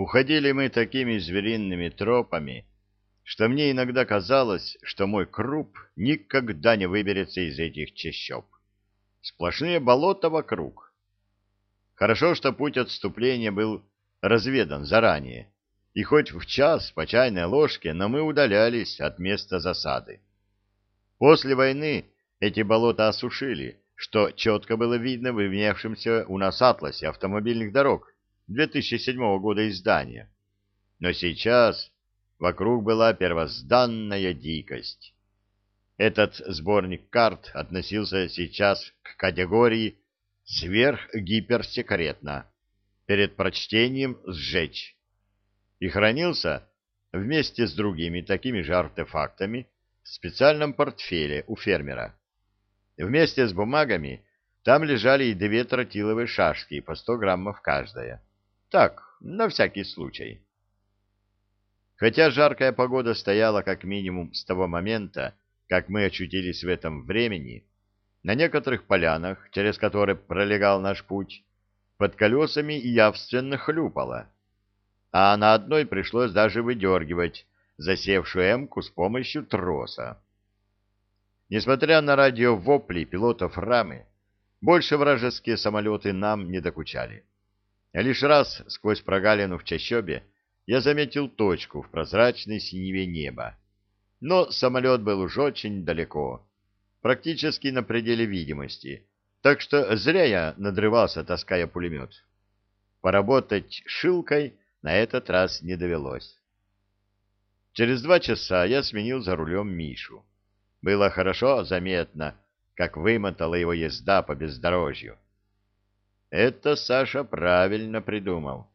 Уходили мы такими звериными тропами, что мне иногда казалось, что мой круп никогда не выберется из этих чащоб. Сплошные болота вокруг. Хорошо, что путь отступления был разведан заранее, и хоть в час по чайной ложке, но мы удалялись от места засады. После войны эти болота осушили, что четко было видно в имевшемся у нас атласе автомобильных дорог 2007 года издания. Но сейчас вокруг была первозданная дикость. Этот сборник карт относился сейчас к категории «сверхгиперсекретно», перед прочтением «сжечь» и хранился вместе с другими такими же артефактами в специальном портфеле у фермера. Вместе с бумагами там лежали и две тротиловые шашки по 100 граммов каждая. Так, на всякий случай. Хотя жаркая погода стояла как минимум с того момента, как мы очутились в этом времени, на некоторых полянах, через которые пролегал наш путь, под колесами явственно хлюпало, а на одной пришлось даже выдергивать засевшую эмку с помощью троса. Несмотря на радиовопли пилотов рамы, больше вражеские самолеты нам не докучали. Лишь раз сквозь прогалину в чащобе я заметил точку в прозрачной синеве неба. Но самолет был уж очень далеко, практически на пределе видимости, так что зря я надрывался, таская пулемет. Поработать шилкой на этот раз не довелось. Через два часа я сменил за рулем Мишу. Было хорошо заметно, как вымотала его езда по бездорожью. Это Саша правильно придумал.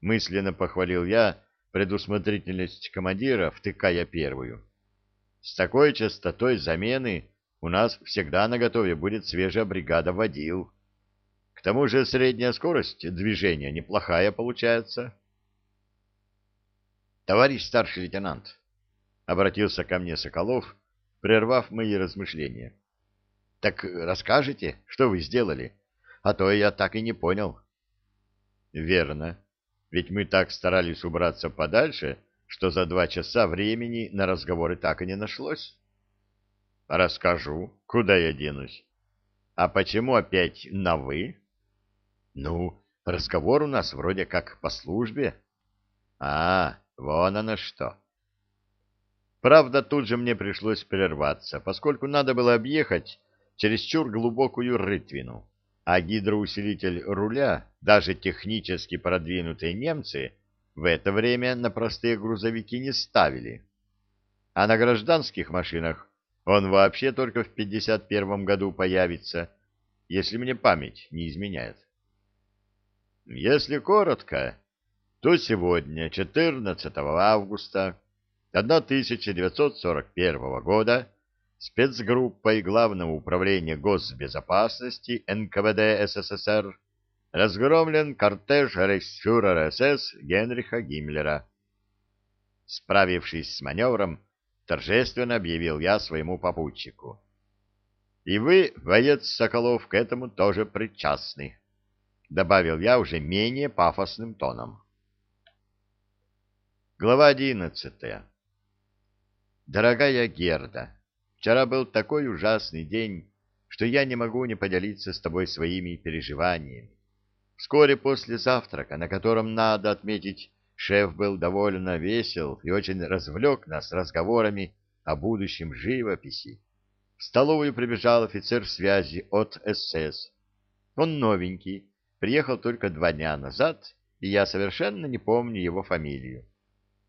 Мысленно похвалил я предусмотрительность командира, втыкая первую. С такой частотой замены у нас всегда наготове будет свежая бригада водил. К тому же средняя скорость движения неплохая получается. Товарищ старший лейтенант, — обратился ко мне Соколов, прервав мои размышления. — Так расскажете, что вы сделали? — а то я так и не понял. Верно. Ведь мы так старались убраться подальше, что за два часа времени на разговоры так и не нашлось. Расскажу, куда я денусь. А почему опять на «вы»? Ну, разговор у нас вроде как по службе. А, вон оно что. Правда, тут же мне пришлось прерваться, поскольку надо было объехать чересчур глубокую рытвину а гидроусилитель руля даже технически продвинутые немцы в это время на простые грузовики не ставили. А на гражданских машинах он вообще только в 51 году появится, если мне память не изменяет. Если коротко, то сегодня, 14 августа 1941 года, спецгруппой Главного управления госбезопасности НКВД СССР разгромлен кортеж рейхсфюрера СС Генриха Гиммлера. Справившись с маневром, торжественно объявил я своему попутчику. «И вы, воец Соколов, к этому тоже причастны», — добавил я уже менее пафосным тоном. Глава одиннадцатая. Дорогая Герда, Вчера был такой ужасный день, что я не могу не поделиться с тобой своими переживаниями. Вскоре после завтрака, на котором, надо отметить, шеф был довольно весел и очень развлек нас разговорами о будущем живописи, в столовую прибежал офицер связи от СС. Он новенький, приехал только два дня назад, и я совершенно не помню его фамилию.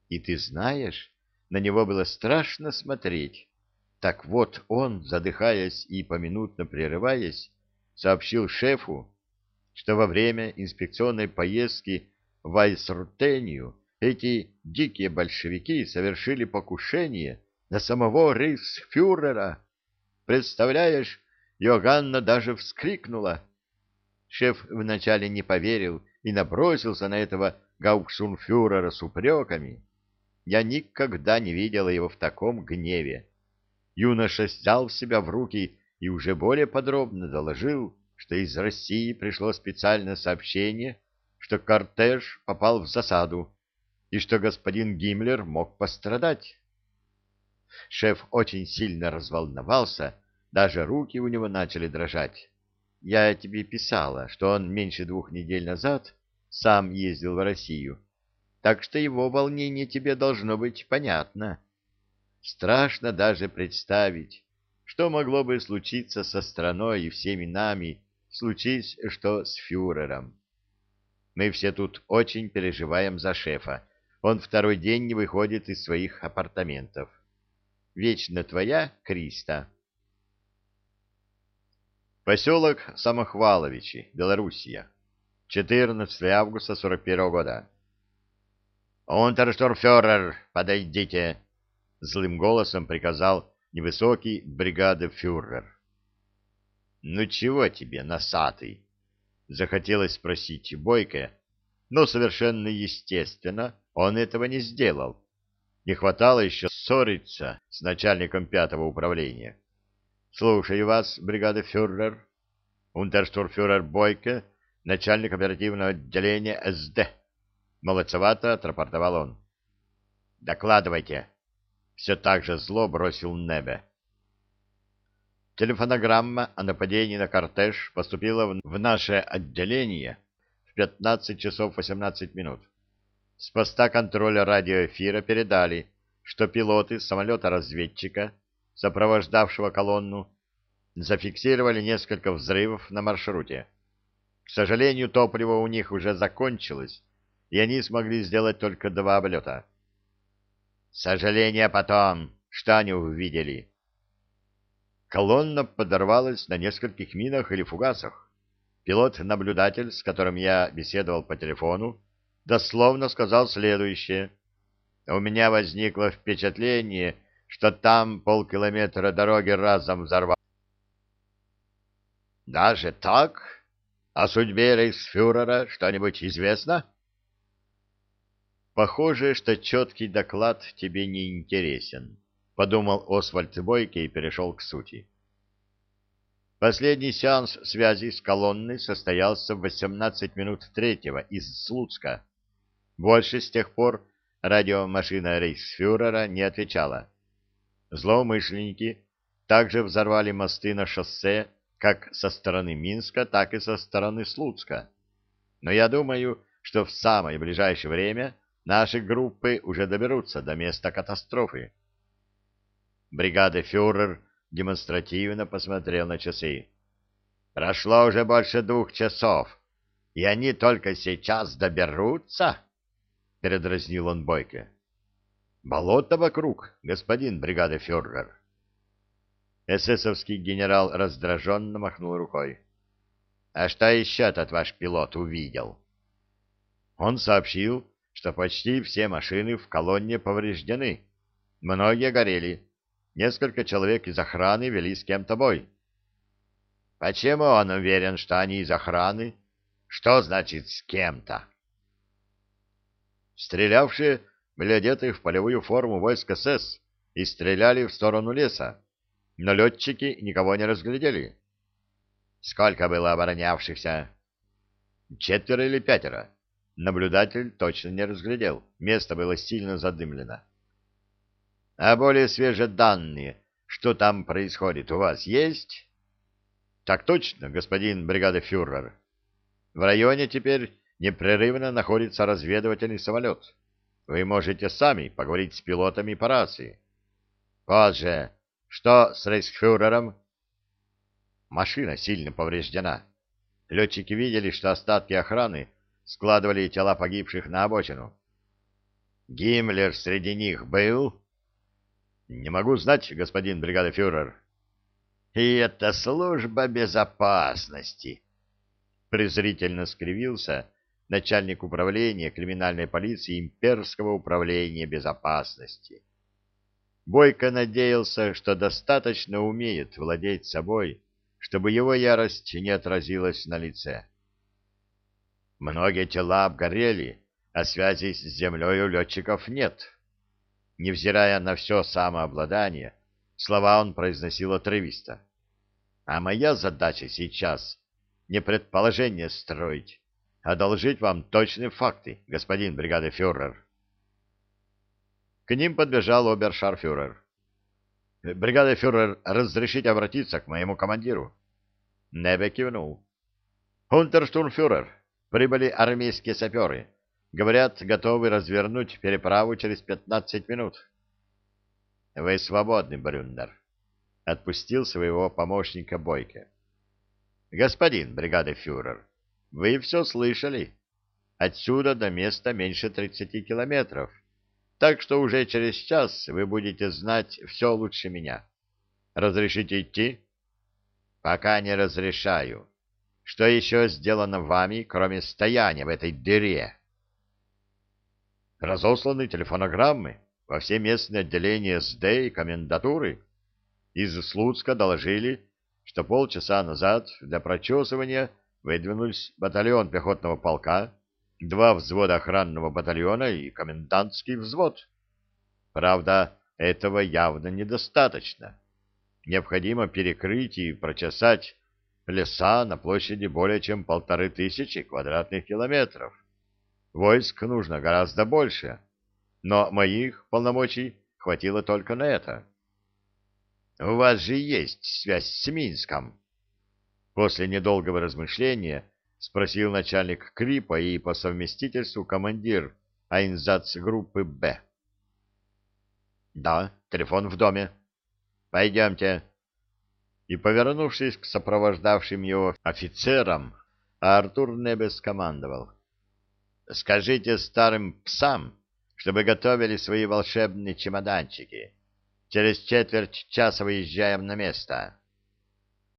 И ты знаешь, на него было страшно смотреть. Так вот он, задыхаясь и поминутно прерываясь, сообщил шефу, что во время инспекционной поездки в Айсрутению эти дикие большевики совершили покушение на самого рейхсфюрера. Представляешь, Йоганна даже вскрикнула. Шеф вначале не поверил и набросился на этого гаукшунфюрера с упреками. Я никогда не видела его в таком гневе юноша взял себя в руки и уже более подробно доложил, что из России пришло специальное сообщение, что кортеж попал в засаду и что господин Гиммлер мог пострадать. Шеф очень сильно разволновался, даже руки у него начали дрожать. Я тебе писала, что он меньше двух недель назад сам ездил в Россию, так что его волнение тебе должно быть понятно. Страшно даже представить, что могло бы случиться со страной и всеми нами, случись что с фюрером. Мы все тут очень переживаем за шефа. Он второй день не выходит из своих апартаментов. Вечно твоя Криста. Поселок Самохваловичи, Белоруссия. 14 августа 41 года. «Унтерштурфюрер, подойдите!» — злым голосом приказал невысокий бригадефюрер. «Ну чего тебе, носатый?» — захотелось спросить Бойко, но совершенно естественно он этого не сделал. Не хватало еще ссориться с начальником пятого управления. Слушаю вас, бригада фюрер. Унтерштурфюрер Бойко, начальник оперативного отделения СД. Молодцевато отрапортовал он. Докладывайте. Все так же зло бросил Небе. Телефонограмма о нападении на кортеж поступила в наше отделение в 15 часов 18 минут. С поста контроля радиоэфира передали, что пилоты самолета-разведчика, сопровождавшего колонну, зафиксировали несколько взрывов на маршруте. К сожалению, топливо у них уже закончилось, и они смогли сделать только два облета. Сожаление потом, что они увидели. Колонна подорвалась на нескольких минах или фугасах. Пилот-наблюдатель, с которым я беседовал по телефону, дословно сказал следующее. У меня возникло впечатление, что там полкилометра дороги разом взорвал. Даже так? О судьбе рейхсфюрера что-нибудь известно? Похоже, что четкий доклад тебе не интересен, подумал Освальд Бойке и перешел к сути. Последний сеанс связи с колонной состоялся в 18 минут третьего из Слуцка. Больше с тех пор радиомашина рейхсфюрера не отвечала. Злоумышленники также взорвали мосты на шоссе как со стороны Минска, так и со стороны Слуцка. Но я думаю, что в самое ближайшее время наши группы уже доберутся до места катастрофы. Бригада фюрер демонстративно посмотрел на часы. Прошло уже больше двух часов, и они только сейчас доберутся? — передразнил он Бойко. — Болото вокруг, господин бригада фюрер. Эсэсовский генерал раздраженно махнул рукой. — А что еще этот ваш пилот увидел? Он сообщил, что почти все машины в колонне повреждены. Многие горели. Несколько человек из охраны вели с кем-то бой. — Почему он уверен, что они из охраны? Что значит «с кем-то»? Стрелявшие были одеты в полевую форму войск СС и стреляли в сторону леса, но летчики никого не разглядели. Сколько было оборонявшихся? Четверо или пятеро. Наблюдатель точно не разглядел. Место было сильно задымлено. А более свежие данные, что там происходит, у вас есть? Так точно, господин бригадофюрер. В районе теперь непрерывно находится разведывательный самолет. Вы можете сами поговорить с пилотами по рации. Позже. Что с рейхсфюрером? Машина сильно повреждена. Летчики видели, что остатки охраны складывали тела погибших на обочину. Гиммлер среди них был? Не могу знать, господин бригадофюрер. И это служба безопасности. Презрительно скривился начальник управления криминальной полиции Имперского управления безопасности. Бойко надеялся, что достаточно умеет владеть собой, чтобы его ярость не отразилась на лице. Многие тела обгорели, а связи с землей у летчиков нет. Невзирая на все самообладание, слова он произносил отрывисто. А моя задача сейчас не предположение строить, одолжить вам точные факты, господин бригадефюрер. К ним подбежал обершарфюрер. «Бригадефюрер, разрешите обратиться к моему командиру?» Небе кивнул. «Унтерштурмфюрер, прибыли армейские саперы. Говорят, готовы развернуть переправу через пятнадцать минут». «Вы свободны, Брюннер», — отпустил своего помощника Бойко. «Господин бригадефюрер, вы все слышали. Отсюда до места меньше тридцати километров, так что уже через час вы будете знать все лучше меня. Разрешите идти?» «Пока не разрешаю. Что еще сделано вами, кроме стояния в этой дыре?» «Разосланы телефонограммы во все местные отделения СД и комендатуры. Из Слуцка доложили, что полчаса назад для прочесывания выдвинулись батальон пехотного полка, два взвода охранного батальона и комендантский взвод. Правда, этого явно недостаточно. Необходимо перекрыть и прочесать леса на площади более чем полторы тысячи квадратных километров. Войск нужно гораздо больше, но моих полномочий хватило только на это. У вас же есть связь с Минском. После недолгого размышления спросил начальник Крипа и по совместительству командир Айнзац-группы «Б». «Да, телефон в доме. Пойдемте». И, повернувшись к сопровождавшим его офицерам, Артур Небес командовал. «Скажите старым псам, чтобы готовили свои волшебные чемоданчики. Через четверть часа выезжаем на место».